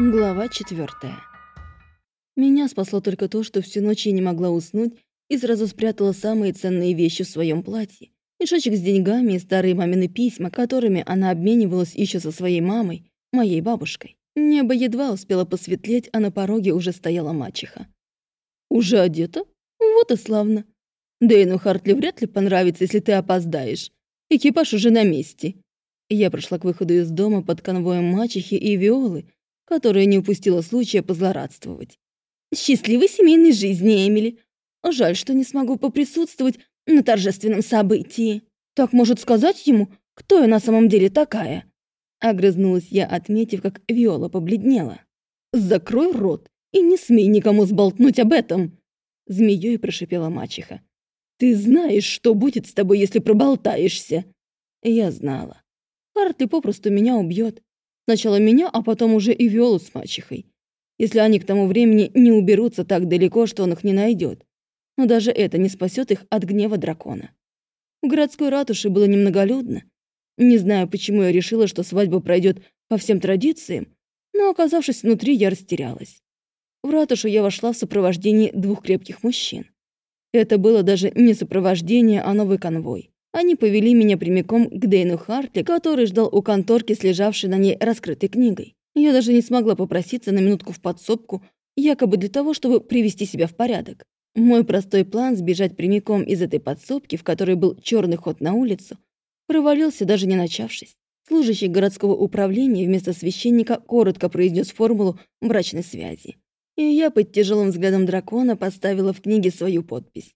Глава четвертая. Меня спасло только то, что всю ночь я не могла уснуть и сразу спрятала самые ценные вещи в своем платье. Мешочек с деньгами и старые мамины письма, которыми она обменивалась еще со своей мамой, моей бабушкой. Небо едва успело посветлеть, а на пороге уже стояла мачеха. «Уже одета? Вот и славно. Дэйну Хартли вряд ли понравится, если ты опоздаешь. Экипаж уже на месте». Я прошла к выходу из дома под конвоем мачехи и Виолы, которая не упустила случая позлорадствовать. «Счастливой семейной жизни, Эмили. Жаль, что не смогу поприсутствовать на торжественном событии. Так может сказать ему, кто я на самом деле такая?» Огрызнулась я, отметив, как Виола побледнела. «Закрой рот и не смей никому сболтнуть об этом!» Змеей прошипела мачеха. «Ты знаешь, что будет с тобой, если проболтаешься!» Я знала. Хартли попросту меня убьет. Сначала меня, а потом уже и Виолу с мачехой. Если они к тому времени не уберутся так далеко, что он их не найдет. Но даже это не спасет их от гнева дракона. В городской ратуше было немноголюдно. Не знаю, почему я решила, что свадьба пройдет по всем традициям, но, оказавшись внутри, я растерялась. В ратушу я вошла в сопровождении двух крепких мужчин. Это было даже не сопровождение, а новый конвой. Они повели меня прямиком к Дейну Хартли, который ждал у конторки с лежавшей на ней раскрытой книгой. Я даже не смогла попроситься на минутку в подсобку, якобы для того, чтобы привести себя в порядок. Мой простой план сбежать прямиком из этой подсобки, в которой был черный ход на улицу, провалился, даже не начавшись. Служащий городского управления вместо священника коротко произнес формулу брачной связи. И я под тяжелым взглядом дракона поставила в книге свою подпись.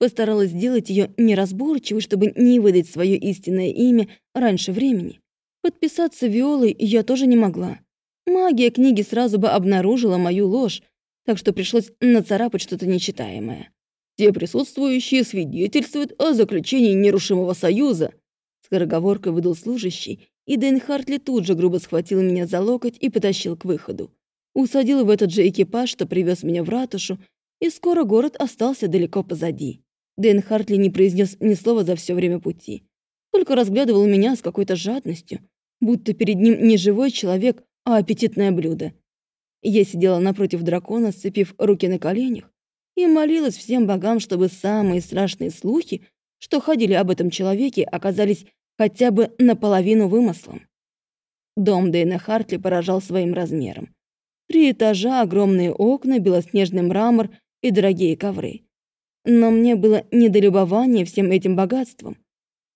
Постаралась сделать ее неразборчивой, чтобы не выдать свое истинное имя раньше времени. Подписаться Виолой я тоже не могла. Магия книги сразу бы обнаружила мою ложь, так что пришлось нацарапать что-то нечитаемое. Все присутствующие свидетельствуют о заключении нерушимого союза. Скороговоркой выдал служащий, и Дэн Хартли тут же грубо схватил меня за локоть и потащил к выходу. Усадил в этот же экипаж, что привез меня в ратушу, и скоро город остался далеко позади. Дэн Хартли не произнес ни слова за все время пути. Только разглядывал меня с какой-то жадностью, будто перед ним не живой человек, а аппетитное блюдо. Я сидела напротив дракона, сцепив руки на коленях, и молилась всем богам, чтобы самые страшные слухи, что ходили об этом человеке, оказались хотя бы наполовину вымыслом. Дом Дэйна Хартли поражал своим размером. Три этажа, огромные окна, белоснежный мрамор и дорогие ковры. Но мне было недолюбование всем этим богатством.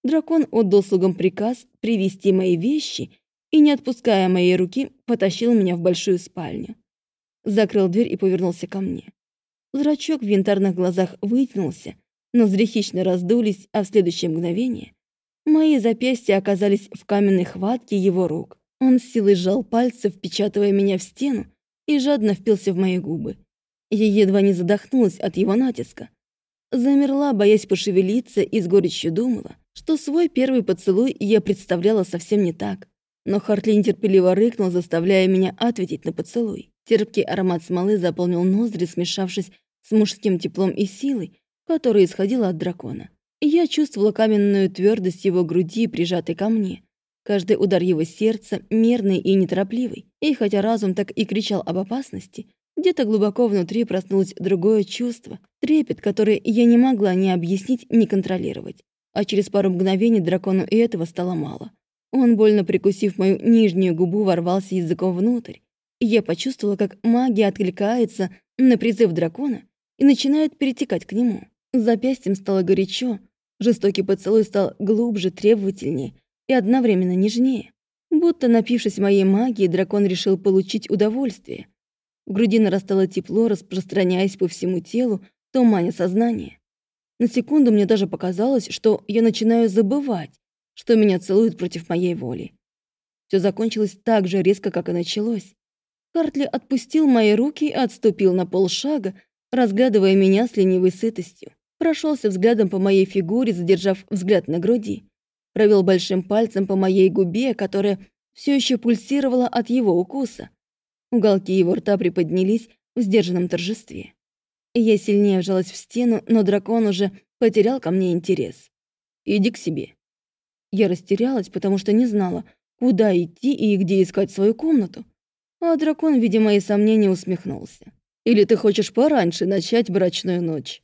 Дракон отдал слугам приказ привести мои вещи и, не отпуская моей руки, потащил меня в большую спальню. Закрыл дверь и повернулся ко мне. Зрачок в янтарных глазах вытянулся, ноздри хищно раздулись, а в следующее мгновение мои запястья оказались в каменной хватке его рук. Он с силой сжал пальцы, впечатывая меня в стену, и жадно впился в мои губы. Я едва не задохнулась от его натиска. Замерла, боясь пошевелиться, и с горечью думала, что свой первый поцелуй я представляла совсем не так. Но Хартли нетерпеливо рыкнул, заставляя меня ответить на поцелуй. Терпкий аромат смолы заполнил ноздри, смешавшись с мужским теплом и силой, которая исходила от дракона. Я чувствовала каменную твердость его груди, прижатой ко мне. Каждый удар его сердца мерный и неторопливый. И хотя разум так и кричал об опасности, где-то глубоко внутри проснулось другое чувство, трепет, который я не могла ни объяснить, ни контролировать. А через пару мгновений дракону и этого стало мало. Он, больно прикусив мою нижнюю губу, ворвался языком внутрь. Я почувствовала, как магия откликается на призыв дракона и начинает перетекать к нему. Запястьем стало горячо, жестокий поцелуй стал глубже, требовательнее и одновременно нежнее. Будто напившись моей магией, дракон решил получить удовольствие. В груди нарастало тепло, распространяясь по всему телу, туманя сознание. На секунду мне даже показалось, что я начинаю забывать, что меня целуют против моей воли. Все закончилось так же резко, как и началось. Хартли отпустил мои руки и отступил на полшага, разглядывая меня с ленивой сытостью. Прошелся взглядом по моей фигуре, задержав взгляд на груди. Провел большим пальцем по моей губе, которая все еще пульсировала от его укуса. Уголки его рта приподнялись в сдержанном торжестве. Я сильнее вжалась в стену, но дракон уже потерял ко мне интерес. «Иди к себе». Я растерялась, потому что не знала, куда идти и где искать свою комнату. А дракон, видя мои сомнения, усмехнулся. «Или ты хочешь пораньше начать брачную ночь?»